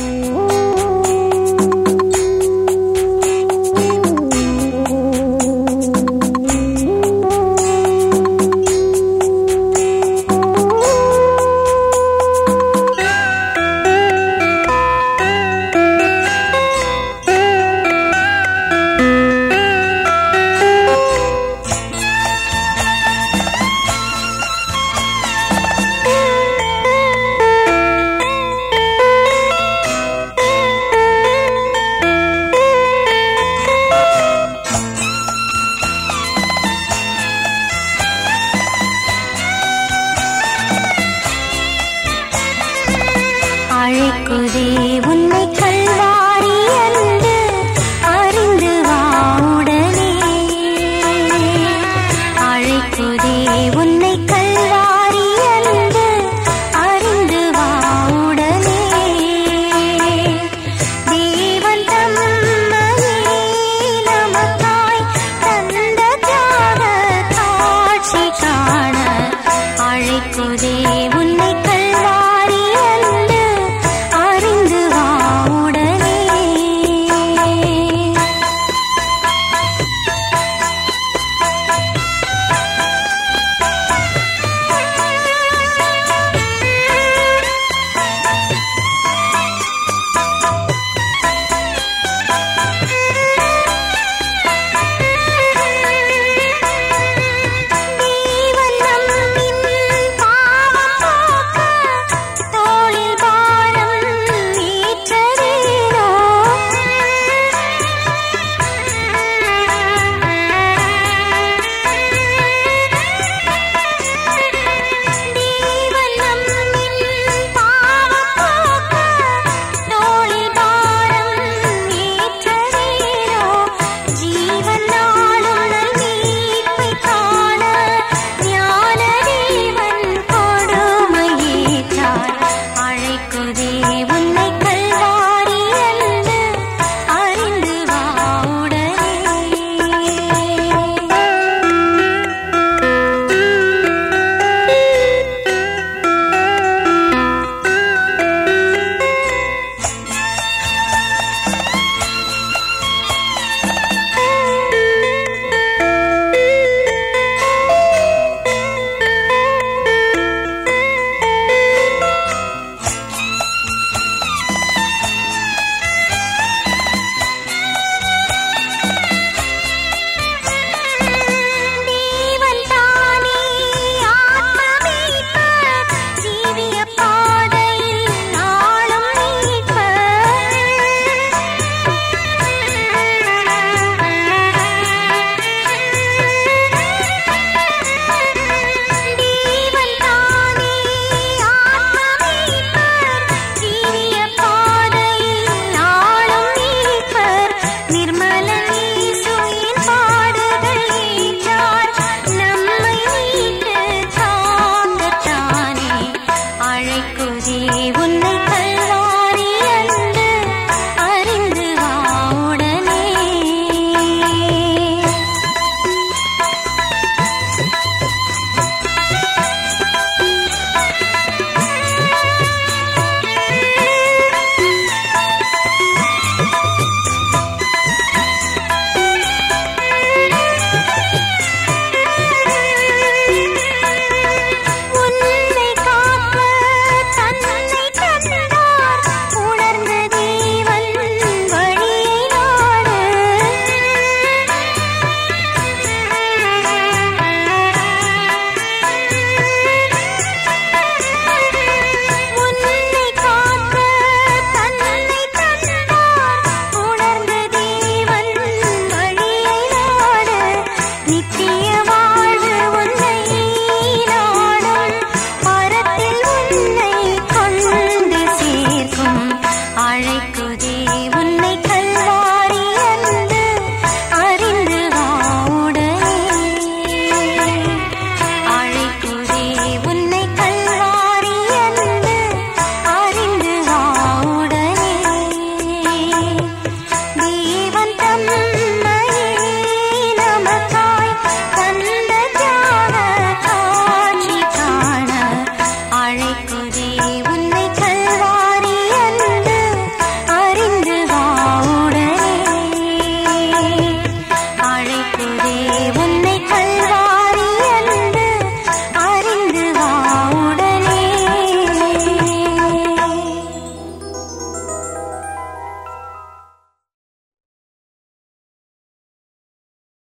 Ooh. नित्य